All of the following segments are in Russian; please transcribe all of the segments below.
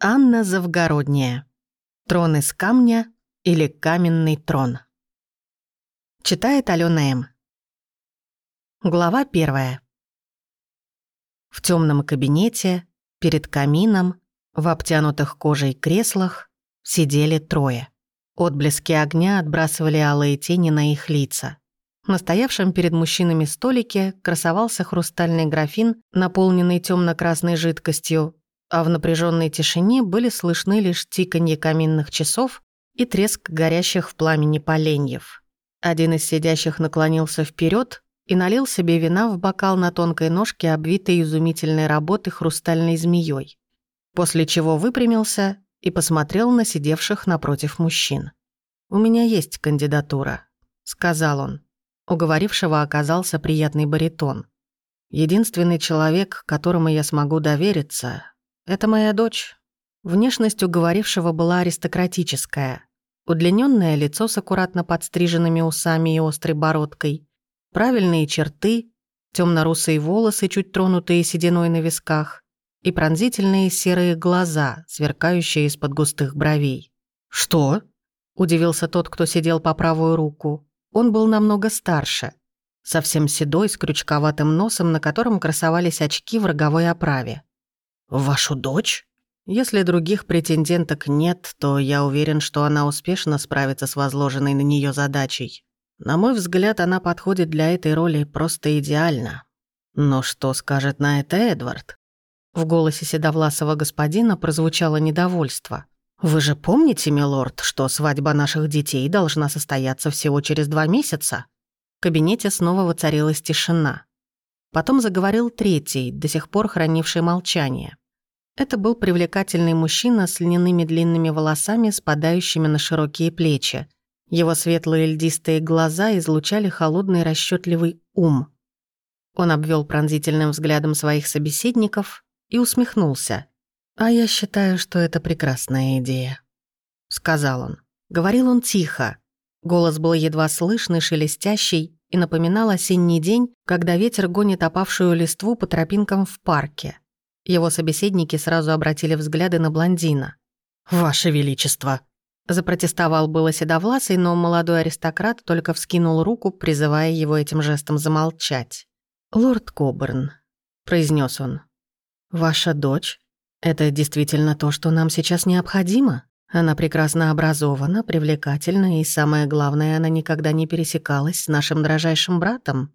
Анна Завгородняя. Трон из камня или каменный трон. Читает Алена М. Глава первая. В темном кабинете, перед камином, в обтянутых кожей креслах сидели трое. Отблески огня отбрасывали алые тени на их лица. На стоявшем перед мужчинами столике красовался хрустальный графин, наполненный темно красной жидкостью, а в напряженной тишине были слышны лишь тиканье каминных часов и треск горящих в пламени поленьев. Один из сидящих наклонился вперед и налил себе вина в бокал на тонкой ножке, обвитой изумительной работы хрустальной змеей, после чего выпрямился и посмотрел на сидевших напротив мужчин. «У меня есть кандидатура», — сказал он. У говорившего оказался приятный баритон. «Единственный человек, которому я смогу довериться, это моя дочь. Внешность у говорившего была аристократическая. Удлиненное лицо с аккуратно подстриженными усами и острой бородкой, правильные черты, темно-русые волосы, чуть тронутые сединой на висках, и пронзительные серые глаза, сверкающие из-под густых бровей. «Что?» – удивился тот, кто сидел по правую руку. Он был намного старше, совсем седой, с крючковатым носом, на котором красовались очки в роговой оправе. «Вашу дочь?» Если других претенденток нет, то я уверен, что она успешно справится с возложенной на нее задачей. На мой взгляд, она подходит для этой роли просто идеально. Но что скажет на это Эдвард? В голосе седовласого господина прозвучало недовольство. «Вы же помните, милорд, что свадьба наших детей должна состояться всего через два месяца?» В кабинете снова воцарилась тишина. Потом заговорил третий, до сих пор хранивший молчание. Это был привлекательный мужчина с льняными длинными волосами, спадающими на широкие плечи. Его светлые льдистые глаза излучали холодный расчетливый ум. Он обвел пронзительным взглядом своих собеседников и усмехнулся. «А я считаю, что это прекрасная идея», — сказал он. Говорил он тихо. Голос был едва слышный, шелестящий и напоминал осенний день, когда ветер гонит опавшую листву по тропинкам в парке. Его собеседники сразу обратили взгляды на блондина. «Ваше Величество!» Запротестовал было седовласый, но молодой аристократ только вскинул руку, призывая его этим жестом замолчать. «Лорд Коберн», — произнес он, — «ваша дочь — это действительно то, что нам сейчас необходимо. Она прекрасно образована, привлекательна и, самое главное, она никогда не пересекалась с нашим дрожайшим братом.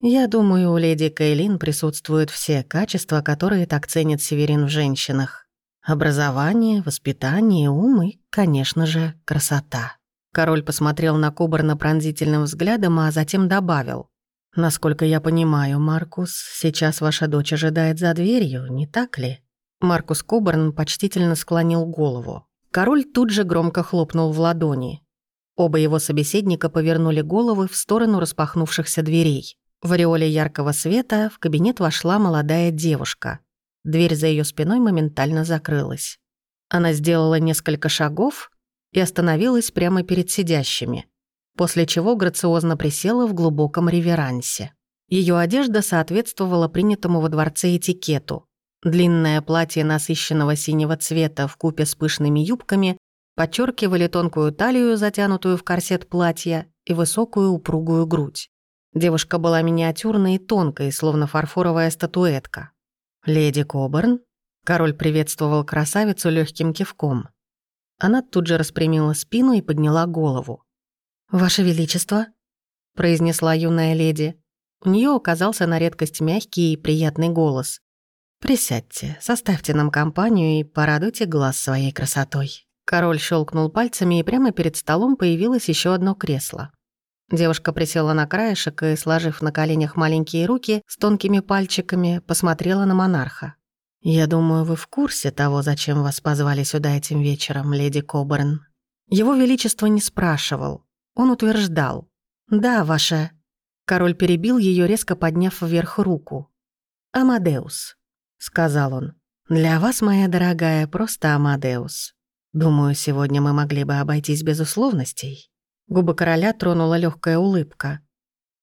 Я думаю, у леди Кейлин присутствуют все качества, которые так ценит Северин в женщинах. Образование, воспитание, ум и, конечно же, красота. Король посмотрел на Кобарна пронзительным взглядом, а затем добавил. «Насколько я понимаю, Маркус, сейчас ваша дочь ожидает за дверью, не так ли?» Маркус Кобарн почтительно склонил голову. Король тут же громко хлопнул в ладони. Оба его собеседника повернули головы в сторону распахнувшихся дверей. В ореоле яркого света в кабинет вошла молодая девушка. Дверь за ее спиной моментально закрылась. Она сделала несколько шагов и остановилась прямо перед сидящими, после чего грациозно присела в глубоком реверансе. Ее одежда соответствовала принятому во дворце этикету. Длинное платье насыщенного синего цвета в купе с пышными юбками подчеркивали тонкую талию, затянутую в корсет платья, и высокую упругую грудь. Девушка была миниатюрной и тонкой, словно фарфоровая статуэтка. «Леди Коберн?» Король приветствовал красавицу легким кивком. Она тут же распрямила спину и подняла голову. «Ваше Величество», — произнесла юная леди. У нее оказался на редкость мягкий и приятный голос. «Присядьте, составьте нам компанию и порадуйте глаз своей красотой». Король щелкнул пальцами, и прямо перед столом появилось еще одно кресло. Девушка присела на краешек и, сложив на коленях маленькие руки с тонкими пальчиками, посмотрела на монарха. «Я думаю, вы в курсе того, зачем вас позвали сюда этим вечером, леди Коберн?» Его Величество не спрашивал. Он утверждал. «Да, ваше...» Король перебил ее, резко подняв вверх руку. «Амадеус», — сказал он. «Для вас, моя дорогая, просто Амадеус. Думаю, сегодня мы могли бы обойтись без условностей». Губы короля тронула легкая улыбка.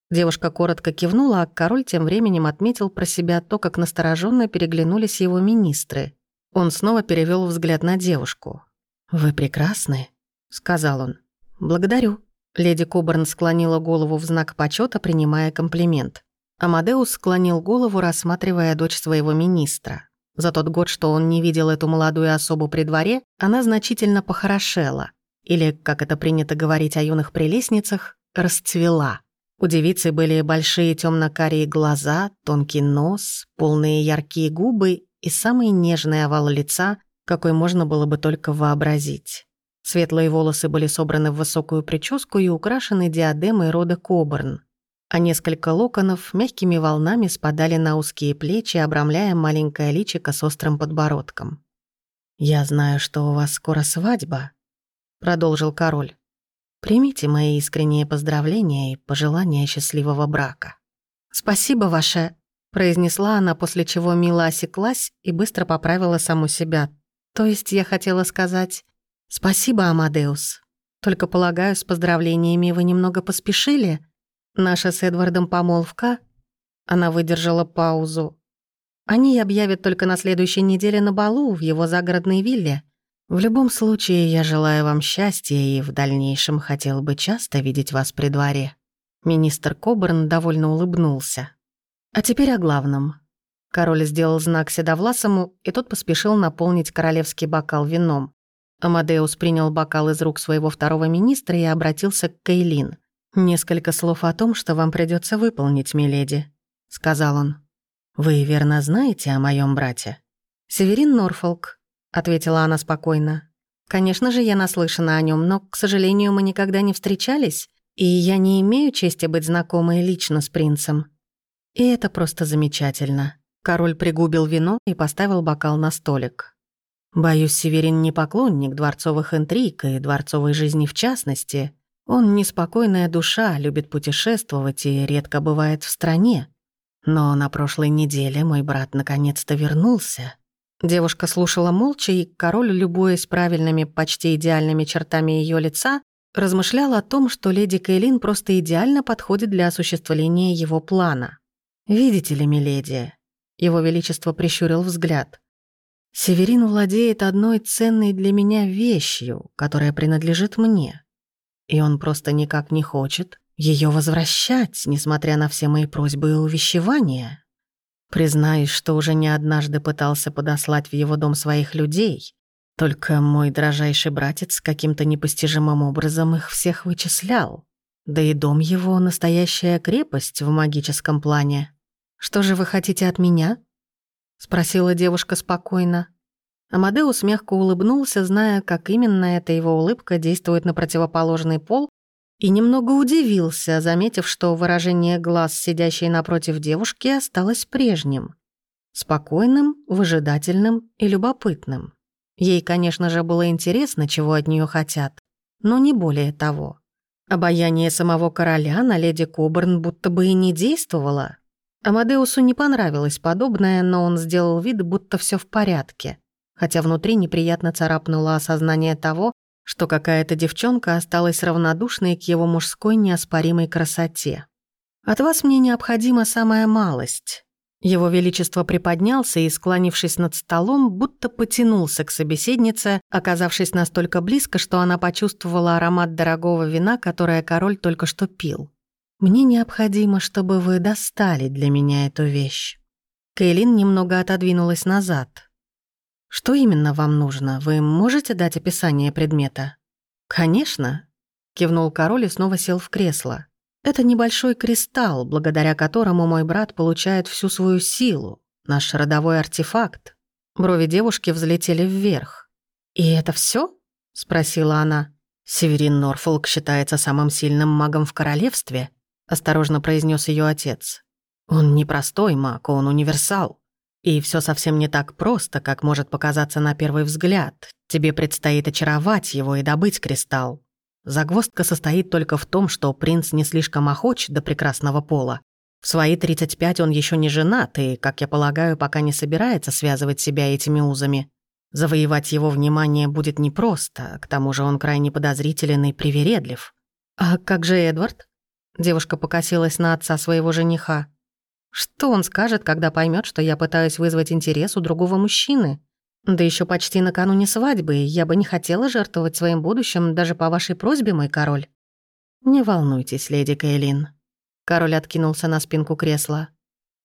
Девушка коротко кивнула, а король тем временем отметил про себя то, как настороженно переглянулись его министры. Он снова перевел взгляд на девушку. «Вы прекрасны», — сказал он. «Благодарю». Леди Кобарн склонила голову в знак почета, принимая комплимент. Амадеус склонил голову, рассматривая дочь своего министра. За тот год, что он не видел эту молодую особу при дворе, она значительно похорошела. Или, как это принято говорить о юных прелестницах, расцвела. У девицы были большие темно-карие глаза, тонкий нос, полные яркие губы и самый нежный овал лица, какой можно было бы только вообразить. Светлые волосы были собраны в высокую прическу и украшены диадемой рода Кобурн, а несколько локонов мягкими волнами спадали на узкие плечи, обрамляя маленькое личико с острым подбородком. «Я знаю, что у вас скоро свадьба», — продолжил король. «Примите мои искренние поздравления и пожелания счастливого брака». «Спасибо, ваше», — произнесла она, после чего мило осеклась и быстро поправила саму себя. «То есть я хотела сказать...» «Спасибо, Амадеус. Только, полагаю, с поздравлениями вы немного поспешили. Наша с Эдвардом помолвка...» Она выдержала паузу. «Они объявят только на следующей неделе на балу в его загородной вилле. В любом случае, я желаю вам счастья и в дальнейшем хотел бы часто видеть вас при дворе». Министр Кобурн довольно улыбнулся. «А теперь о главном». Король сделал знак Седовласому, и тот поспешил наполнить королевский бокал вином. Амадеус принял бокал из рук своего второго министра и обратился к Кейлин. «Несколько слов о том, что вам придется выполнить, миледи», — сказал он. «Вы верно знаете о моем брате?» «Северин Норфолк», — ответила она спокойно. «Конечно же, я наслышана о нем, но, к сожалению, мы никогда не встречались, и я не имею чести быть знакомой лично с принцем. И это просто замечательно». Король пригубил вино и поставил бокал на столик. Боюсь, Северин не поклонник дворцовых интриг и дворцовой жизни в частности. Он неспокойная душа, любит путешествовать и редко бывает в стране. Но на прошлой неделе мой брат наконец-то вернулся. Девушка слушала молча, и король, любуясь правильными, почти идеальными чертами ее лица, размышлял о том, что леди Кейлин просто идеально подходит для осуществления его плана. «Видите ли, миледи?» Его Величество прищурил взгляд. Северин владеет одной ценной для меня вещью, которая принадлежит мне. И он просто никак не хочет ее возвращать, несмотря на все мои просьбы и увещевания. Признаюсь, что уже не однажды пытался подослать в его дом своих людей, только мой дрожайший братец каким-то непостижимым образом их всех вычислял. Да и дом его — настоящая крепость в магическом плане. Что же вы хотите от меня? — спросила девушка спокойно. Амадеус мягко улыбнулся, зная, как именно эта его улыбка действует на противоположный пол, и немного удивился, заметив, что выражение глаз, сидящей напротив девушки, осталось прежним. Спокойным, выжидательным и любопытным. Ей, конечно же, было интересно, чего от нее хотят, но не более того. Обаяние самого короля на леди Кобурн будто бы и не действовало, Амадеусу не понравилось подобное, но он сделал вид, будто все в порядке, хотя внутри неприятно царапнуло осознание того, что какая-то девчонка осталась равнодушной к его мужской неоспоримой красоте. «От вас мне необходима самая малость». Его Величество приподнялся и, склонившись над столом, будто потянулся к собеседнице, оказавшись настолько близко, что она почувствовала аромат дорогого вина, которое король только что пил. Мне необходимо, чтобы вы достали для меня эту вещь». Кейлин немного отодвинулась назад. «Что именно вам нужно? Вы можете дать описание предмета?» «Конечно», — кивнул король и снова сел в кресло. «Это небольшой кристалл, благодаря которому мой брат получает всю свою силу, наш родовой артефакт». Брови девушки взлетели вверх. «И это все? спросила она. «Северин Норфолк считается самым сильным магом в королевстве», осторожно произнес ее отец. Он не простой маг, он универсал. И все совсем не так просто, как может показаться на первый взгляд. Тебе предстоит очаровать его и добыть кристалл. Загвоздка состоит только в том, что принц не слишком охоч до прекрасного пола. В свои 35 он еще не женат и, как я полагаю, пока не собирается связывать себя этими узами. Завоевать его внимание будет непросто, к тому же он крайне подозрителен и привередлив. А как же Эдвард? Девушка покосилась на отца своего жениха. Что он скажет, когда поймет, что я пытаюсь вызвать интерес у другого мужчины? Да еще почти накануне свадьбы, я бы не хотела жертвовать своим будущим даже по вашей просьбе, мой король. Не волнуйтесь, леди Кейлин. Король откинулся на спинку кресла.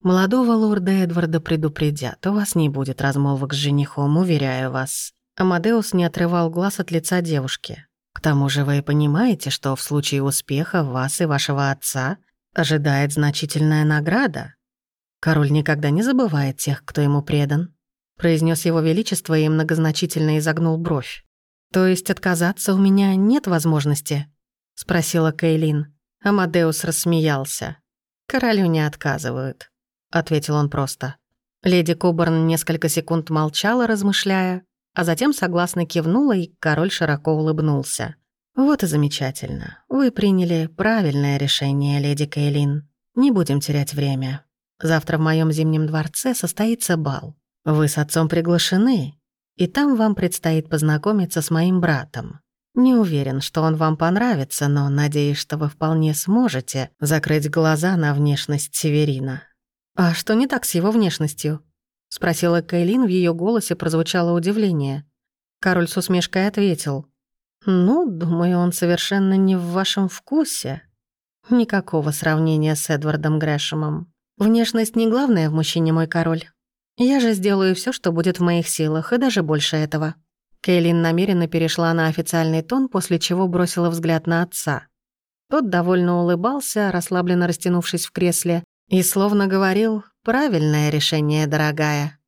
Молодого лорда Эдварда предупредят, у вас не будет размолвок с женихом, уверяю вас. Амадеус не отрывал глаз от лица девушки. К тому же вы понимаете, что в случае успеха вас и вашего отца ожидает значительная награда. Король никогда не забывает тех, кто ему предан произнес его величество и многозначительно изогнул бровь. «То есть отказаться у меня нет возможности?» — спросила Кейлин. Амадеус рассмеялся. «Королю не отказывают», — ответил он просто. Леди Кобурн несколько секунд молчала, размышляя, а затем согласно кивнула, и король широко улыбнулся. «Вот и замечательно. Вы приняли правильное решение, леди Кейлин. Не будем терять время. Завтра в моем зимнем дворце состоится бал. Вы с отцом приглашены, и там вам предстоит познакомиться с моим братом. Не уверен, что он вам понравится, но надеюсь, что вы вполне сможете закрыть глаза на внешность Северина». «А что не так с его внешностью?» — спросила Кейлин, в ее голосе прозвучало удивление. Король с усмешкой ответил. «Ну, думаю, он совершенно не в вашем вкусе. Никакого сравнения с Эдвардом Грэшемом. Внешность не главное в мужчине, мой король. Я же сделаю все, что будет в моих силах, и даже больше этого». Кейлин намеренно перешла на официальный тон, после чего бросила взгляд на отца. Тот довольно улыбался, расслабленно растянувшись в кресле, и словно говорил «правильное решение, дорогая».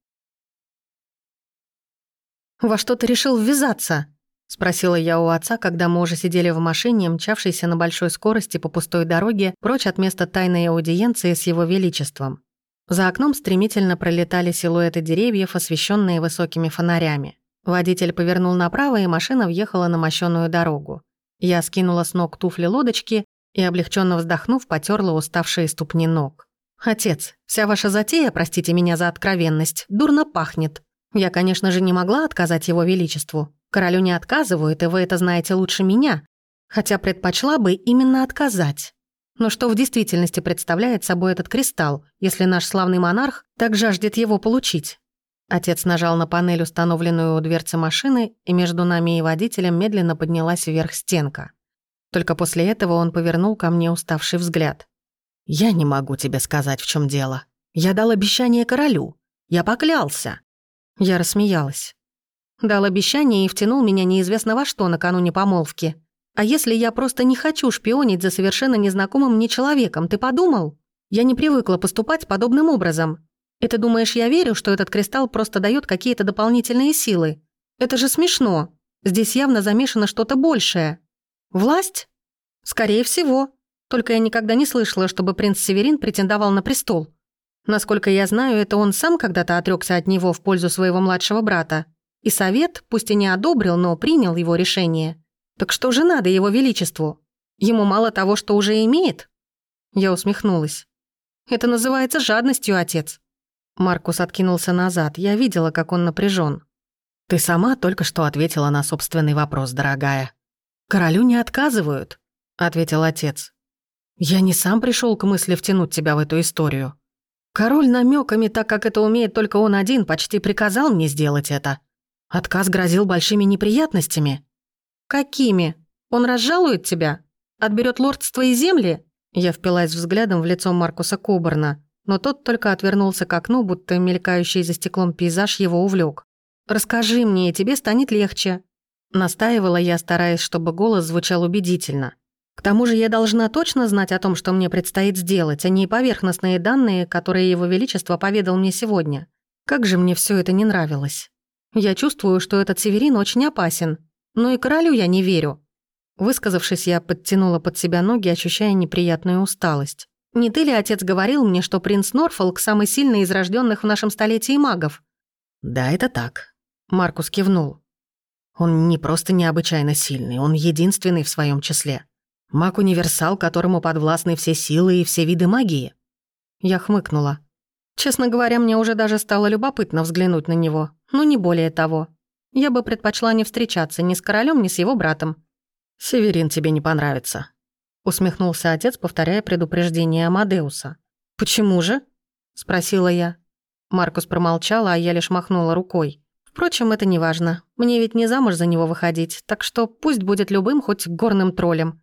«Во что ты решил ввязаться?» — спросила я у отца, когда мы уже сидели в машине, мчавшейся на большой скорости по пустой дороге, прочь от места тайной аудиенции с его величеством. За окном стремительно пролетали силуэты деревьев, освещенные высокими фонарями. Водитель повернул направо, и машина въехала на мощенную дорогу. Я скинула с ног туфли лодочки и, облегченно вздохнув, потерла уставшие ступни ног. «Отец, вся ваша затея, простите меня за откровенность, дурно пахнет. Я, конечно же, не могла отказать его величеству. Королю не отказывают, и вы это знаете лучше меня. Хотя предпочла бы именно отказать. Но что в действительности представляет собой этот кристалл, если наш славный монарх так жаждет его получить? Отец нажал на панель, установленную у дверцы машины, и между нами и водителем медленно поднялась вверх стенка. Только после этого он повернул ко мне уставший взгляд. «Я не могу тебе сказать, в чем дело. Я дал обещание королю. Я поклялся». Я рассмеялась. Дал обещание и втянул меня неизвестно во что накануне помолвки. А если я просто не хочу шпионить за совершенно незнакомым мне человеком, ты подумал? Я не привыкла поступать подобным образом. Ты думаешь, я верю, что этот кристалл просто дает какие-то дополнительные силы? Это же смешно. Здесь явно замешано что-то большее. Власть? Скорее всего. Только я никогда не слышала, чтобы принц Северин претендовал на престол. Насколько я знаю, это он сам когда-то отрекся от него в пользу своего младшего брата. И совет, пусть и не одобрил, но принял его решение. Так что же надо его величеству? Ему мало того, что уже имеет? Я усмехнулась. Это называется жадностью, отец. Маркус откинулся назад. Я видела, как он напряжен. Ты сама только что ответила на собственный вопрос, дорогая. Королю не отказывают, ответил отец. Я не сам пришел к мысли втянуть тебя в эту историю. Король намеками, так как это умеет только он один, почти приказал мне сделать это. Отказ грозил большими неприятностями. «Какими? Он разжалует тебя? Отберет лордство и земли?» Я впилась взглядом в лицо Маркуса Кобурна, но тот только отвернулся к окну, будто мелькающий за стеклом пейзаж его увлек. «Расскажи мне, и тебе станет легче», — настаивала я, стараясь, чтобы голос звучал убедительно. «К тому же я должна точно знать о том, что мне предстоит сделать, а не поверхностные данные, которые его величество поведал мне сегодня. Как же мне все это не нравилось. Я чувствую, что этот Северин очень опасен, но и королю я не верю». Высказавшись, я подтянула под себя ноги, ощущая неприятную усталость. «Не ты ли, отец, говорил мне, что принц Норфолк самый сильный из рожденных в нашем столетии магов?» «Да, это так», — Маркус кивнул. «Он не просто необычайно сильный, он единственный в своем числе. Маг-универсал, которому подвластны все силы и все виды магии». Я хмыкнула. Честно говоря, мне уже даже стало любопытно взглянуть на него, но не более того. Я бы предпочла не встречаться ни с королем, ни с его братом. «Северин тебе не понравится», — усмехнулся отец, повторяя предупреждение Амадеуса. «Почему же?» — спросила я. Маркус промолчал, а я лишь махнула рукой. Впрочем, это не важно. Мне ведь не замуж за него выходить, так что пусть будет любым, хоть горным троллем.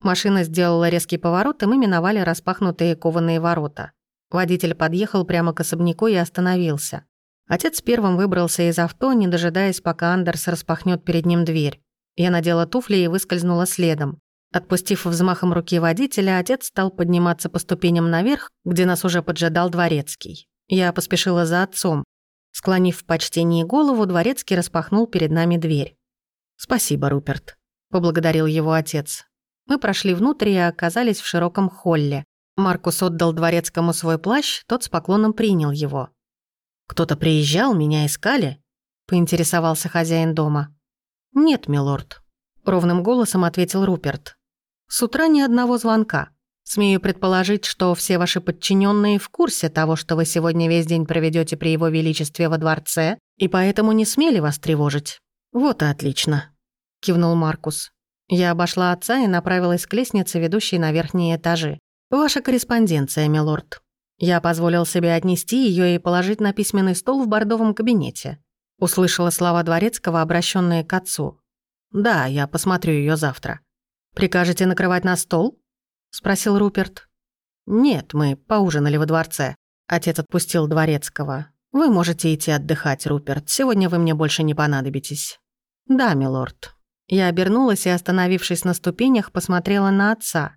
Машина сделала резкий поворот, и мы миновали распахнутые кованые ворота. Водитель подъехал прямо к особняку и остановился. Отец первым выбрался из авто, не дожидаясь, пока Андерс распахнет перед ним дверь. Я надела туфли и выскользнула следом. Отпустив взмахом руки водителя, отец стал подниматься по ступеням наверх, где нас уже поджидал дворецкий. Я поспешила за отцом. Склонив в почтении голову, дворецкий распахнул перед нами дверь. «Спасибо, Руперт», — поблагодарил его отец. Мы прошли внутрь и оказались в широком холле. Маркус отдал дворецкому свой плащ, тот с поклоном принял его. «Кто-то приезжал, меня искали?» — поинтересовался хозяин дома. «Нет, милорд», — ровным голосом ответил Руперт. С утра ни одного звонка. Смею предположить, что все ваши подчиненные в курсе того, что вы сегодня весь день проведете при его величестве во дворце, и поэтому не смели вас тревожить. Вот и отлично, кивнул Маркус. Я обошла отца и направилась к лестнице, ведущей на верхние этажи. Ваша корреспонденция, милорд. Я позволил себе отнести ее и положить на письменный стол в бордовом кабинете. Услышала слова дворецкого, обращенные к отцу. Да, я посмотрю ее завтра. «Прикажете накрывать на стол?» — спросил Руперт. «Нет, мы поужинали во дворце». Отец отпустил дворецкого. «Вы можете идти отдыхать, Руперт. Сегодня вы мне больше не понадобитесь». «Да, милорд». Я обернулась и, остановившись на ступенях, посмотрела на отца.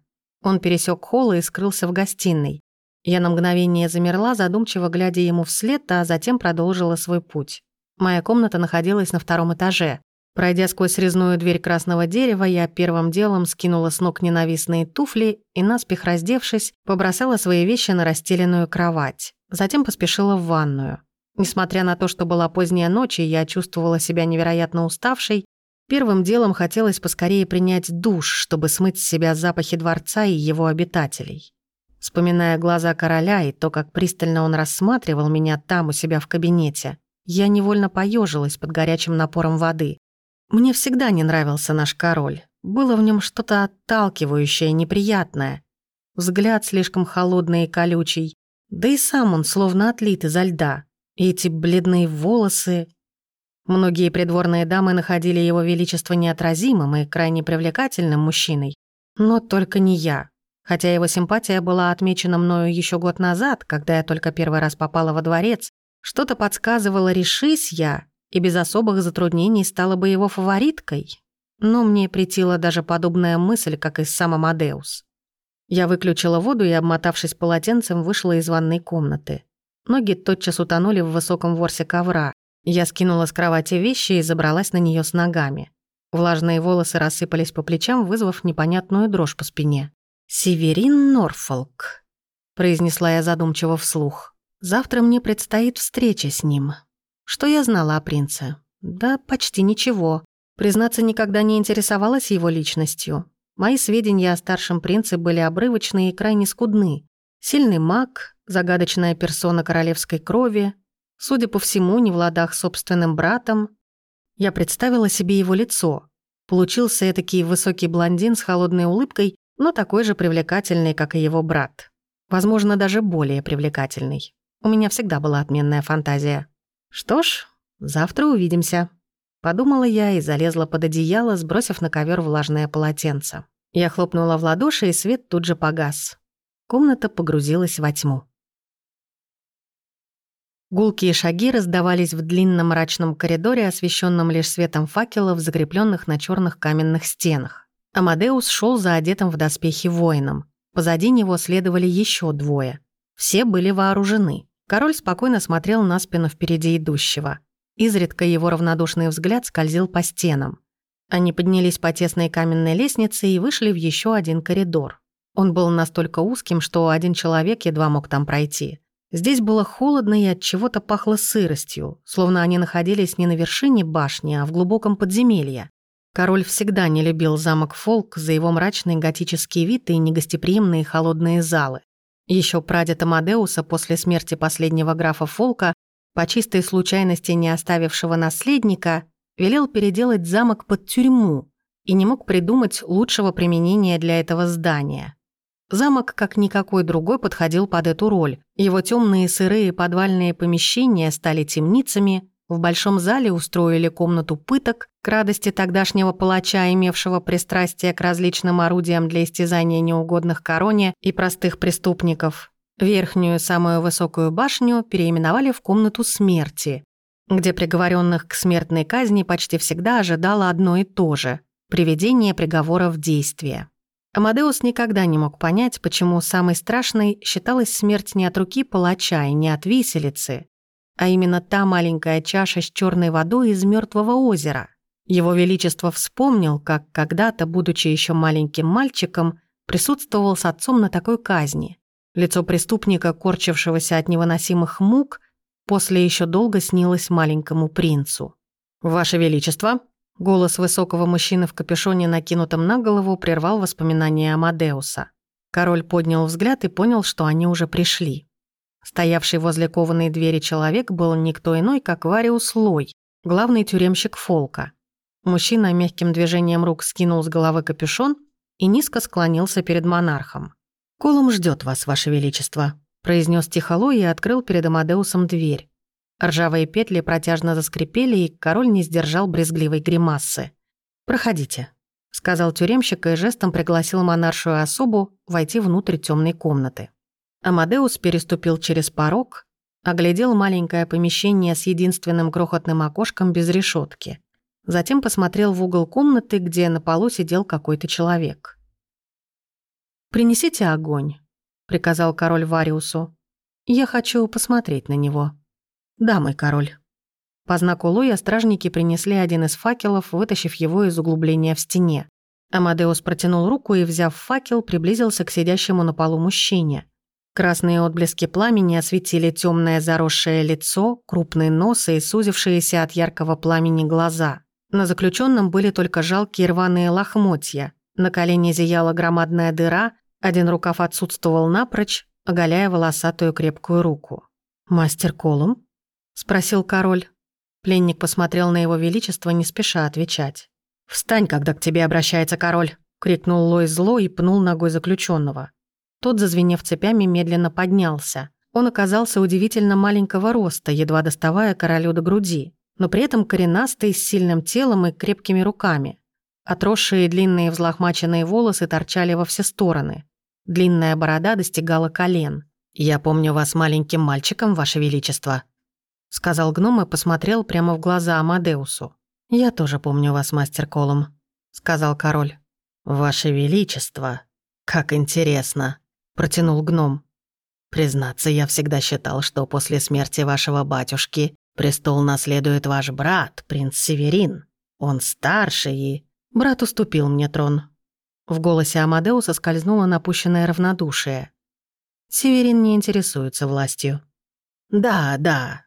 Он пересек холл и скрылся в гостиной. Я на мгновение замерла, задумчиво глядя ему вслед, а затем продолжила свой путь. Моя комната находилась на втором этаже. Пройдя сквозь резную дверь красного дерева, я первым делом скинула с ног ненавистные туфли и, наспех раздевшись, побросала свои вещи на расстеленную кровать. Затем поспешила в ванную. Несмотря на то, что была поздняя ночь, и я чувствовала себя невероятно уставшей, первым делом хотелось поскорее принять душ, чтобы смыть с себя запахи дворца и его обитателей. Вспоминая глаза короля и то, как пристально он рассматривал меня там у себя в кабинете, я невольно поежилась под горячим напором воды. Мне всегда не нравился наш король. Было в нем что-то отталкивающее, неприятное. Взгляд слишком холодный и колючий. Да и сам он словно отлит изо льда. И эти бледные волосы... Многие придворные дамы находили его величество неотразимым и крайне привлекательным мужчиной. Но только не я. Хотя его симпатия была отмечена мною еще год назад, когда я только первый раз попала во дворец, что-то подсказывало, решись я, и без особых затруднений стала бы его фавориткой. Но мне притила даже подобная мысль, как и сам Амадеус. Я выключила воду и, обмотавшись полотенцем, вышла из ванной комнаты. Ноги тотчас утонули в высоком ворсе ковра. Я скинула с кровати вещи и забралась на нее с ногами. Влажные волосы рассыпались по плечам, вызвав непонятную дрожь по спине. «Северин Норфолк», — произнесла я задумчиво вслух. «Завтра мне предстоит встреча с ним». Что я знала о принце? Да почти ничего. Признаться, никогда не интересовалась его личностью. Мои сведения о старшем принце были обрывочные и крайне скудны. Сильный маг, загадочная персона королевской крови, судя по всему, не в ладах с собственным братом. Я представила себе его лицо. Получился этакий высокий блондин с холодной улыбкой, но такой же привлекательный, как и его брат. Возможно, даже более привлекательный. У меня всегда была отменная фантазия. «Что ж, завтра увидимся», — подумала я и залезла под одеяло, сбросив на ковер влажное полотенце. Я хлопнула в ладоши, и свет тут же погас. Комната погрузилась во тьму. Гулкие шаги раздавались в длинном мрачном коридоре, освещенном лишь светом факелов, закрепленных на черных каменных стенах. Амадеус шел за одетым в доспехи воином. Позади него следовали еще двое. Все были вооружены. Король спокойно смотрел на спину впереди идущего. Изредка его равнодушный взгляд скользил по стенам. Они поднялись по тесной каменной лестнице и вышли в еще один коридор. Он был настолько узким, что один человек едва мог там пройти. Здесь было холодно и от чего-то пахло сыростью, словно они находились не на вершине башни, а в глубоком подземелье. Король всегда не любил замок Фолк за его мрачный готический вид и негостеприимные холодные залы. Еще прадед Амадеуса после смерти последнего графа Фолка, по чистой случайности не оставившего наследника, велел переделать замок под тюрьму и не мог придумать лучшего применения для этого здания. Замок, как никакой другой, подходил под эту роль. Его темные сырые подвальные помещения стали темницами, в большом зале устроили комнату пыток к радости тогдашнего палача, имевшего пристрастие к различным орудиям для истязания неугодных короне и простых преступников. Верхнюю, самую высокую башню переименовали в комнату смерти, где приговоренных к смертной казни почти всегда ожидало одно и то же – приведение приговора в действие. Амадеус никогда не мог понять, почему самой страшной считалась смерть не от руки палача и не от виселицы, а именно та маленькая чаша с черной водой из мертвого озера. Его Величество вспомнил, как когда-то, будучи еще маленьким мальчиком, присутствовал с отцом на такой казни. Лицо преступника, корчившегося от невыносимых мук, после еще долго снилось маленькому принцу. «Ваше Величество!» Голос высокого мужчины в капюшоне, накинутом на голову, прервал воспоминания Амадеуса. Король поднял взгляд и понял, что они уже пришли. Стоявший возле кованой двери человек был никто иной, как Вариус Лой, главный тюремщик Фолка. Мужчина мягким движением рук скинул с головы капюшон и низко склонился перед монархом. «Колум ждет вас, ваше величество», — произнес Тихолой и открыл перед Амадеусом дверь. Ржавые петли протяжно заскрипели, и король не сдержал брезгливой гримасы. «Проходите», — сказал тюремщик и жестом пригласил монаршую особу войти внутрь темной комнаты. Амадеус переступил через порог, оглядел маленькое помещение с единственным крохотным окошком без решетки. Затем посмотрел в угол комнаты, где на полу сидел какой-то человек. «Принесите огонь», — приказал король Вариусу. «Я хочу посмотреть на него». «Да, мой король». По знаку Луя стражники принесли один из факелов, вытащив его из углубления в стене. Амадеус протянул руку и, взяв факел, приблизился к сидящему на полу мужчине — Красные отблески пламени осветили темное заросшее лицо, крупные носы и сузившиеся от яркого пламени глаза. На заключенном были только жалкие рваные лохмотья. На колене зияла громадная дыра, один рукав отсутствовал напрочь, оголяя волосатую крепкую руку. «Мастер Колум?» — спросил король. Пленник посмотрел на его величество, не спеша отвечать. «Встань, когда к тебе обращается король!» — крикнул Лой зло и пнул ногой заключенного. Тот, зазвенев цепями, медленно поднялся. Он оказался удивительно маленького роста, едва доставая королю до груди, но при этом коренастый, с сильным телом и крепкими руками. Отросшие длинные взлохмаченные волосы торчали во все стороны. Длинная борода достигала колен. «Я помню вас маленьким мальчиком, ваше величество», — сказал гном и посмотрел прямо в глаза Амадеусу. «Я тоже помню вас, мастер Колум», — сказал король. «Ваше величество, как интересно», протянул гном. «Признаться, я всегда считал, что после смерти вашего батюшки престол наследует ваш брат, принц Северин. Он старше и...» Брат уступил мне трон. В голосе Амадеуса скользнуло напущенное равнодушие. Северин не интересуется властью. «Да, да», —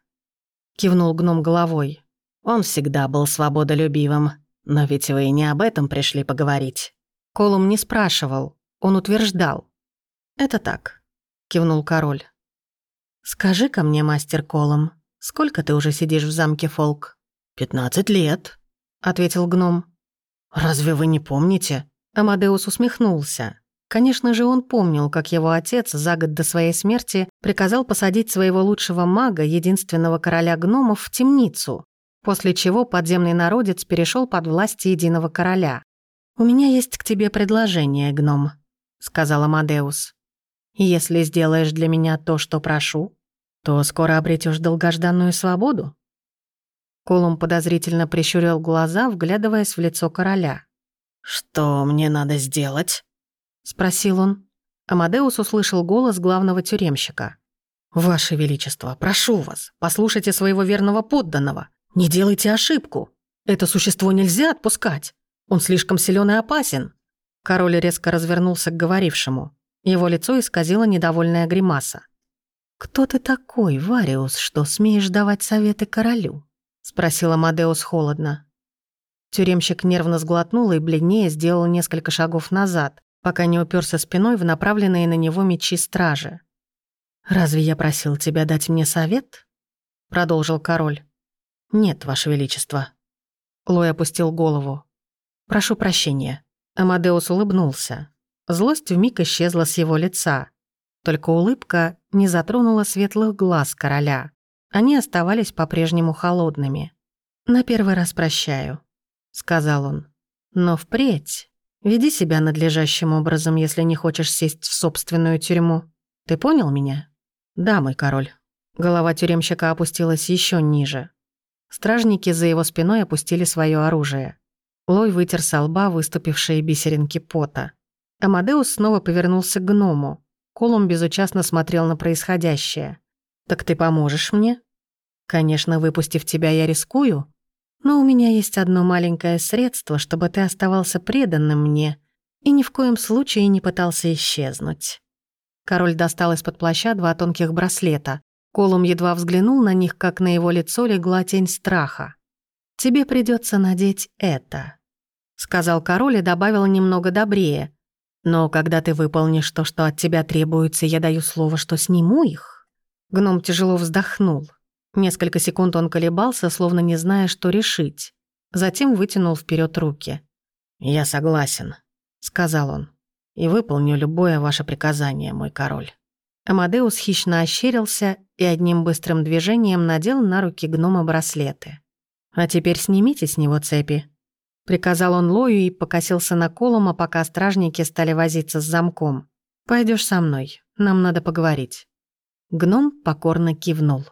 кивнул гном головой. «Он всегда был свободолюбивым. Но ведь вы не об этом пришли поговорить». Колум не спрашивал, он утверждал. «Это так», — кивнул король. «Скажи-ка мне, мастер Колом, сколько ты уже сидишь в замке Фолк?» «Пятнадцать лет», — ответил гном. «Разве вы не помните?» Амадеус усмехнулся. Конечно же, он помнил, как его отец за год до своей смерти приказал посадить своего лучшего мага, единственного короля гномов, в темницу, после чего подземный народец перешел под власть единого короля. «У меня есть к тебе предложение, гном», — сказал Амадеус. Если сделаешь для меня то, что прошу, то скоро обретешь долгожданную свободу». Колум подозрительно прищурил глаза, вглядываясь в лицо короля. «Что мне надо сделать?» — спросил он. Амадеус услышал голос главного тюремщика. «Ваше Величество, прошу вас, послушайте своего верного подданного. Не делайте ошибку. Это существо нельзя отпускать. Он слишком силен и опасен». Король резко развернулся к говорившему. Его лицо исказило недовольная гримаса. «Кто ты такой, Вариус, что смеешь давать советы королю?» — спросила Мадеус холодно. Тюремщик нервно сглотнул и бледнее сделал несколько шагов назад, пока не уперся спиной в направленные на него мечи стражи. «Разве я просил тебя дать мне совет?» — продолжил король. «Нет, Ваше Величество». Лой опустил голову. «Прошу прощения». Амадеус улыбнулся. Злость вмиг исчезла с его лица. Только улыбка не затронула светлых глаз короля. Они оставались по-прежнему холодными. «На первый раз прощаю», — сказал он. «Но впредь веди себя надлежащим образом, если не хочешь сесть в собственную тюрьму. Ты понял меня?» «Да, мой король». Голова тюремщика опустилась еще ниже. Стражники за его спиной опустили свое оружие. Лой вытер со лба выступившие бисеринки пота. Амадеус снова повернулся к гному. Колум безучастно смотрел на происходящее. «Так ты поможешь мне?» «Конечно, выпустив тебя, я рискую, но у меня есть одно маленькое средство, чтобы ты оставался преданным мне и ни в коем случае не пытался исчезнуть». Король достал из-под плаща два тонких браслета. Колум едва взглянул на них, как на его лицо легла тень страха. «Тебе придется надеть это», — сказал король и добавил немного добрее. «Но когда ты выполнишь то, что от тебя требуется, я даю слово, что сниму их». Гном тяжело вздохнул. Несколько секунд он колебался, словно не зная, что решить. Затем вытянул вперед руки. «Я согласен», — сказал он. «И выполню любое ваше приказание, мой король». Амадеус хищно ощерился и одним быстрым движением надел на руки гнома браслеты. «А теперь снимите с него цепи», — приказал он Лою и покосился на Колума, пока стражники стали возиться с замком. Пойдешь со мной, нам надо поговорить». Гном покорно кивнул.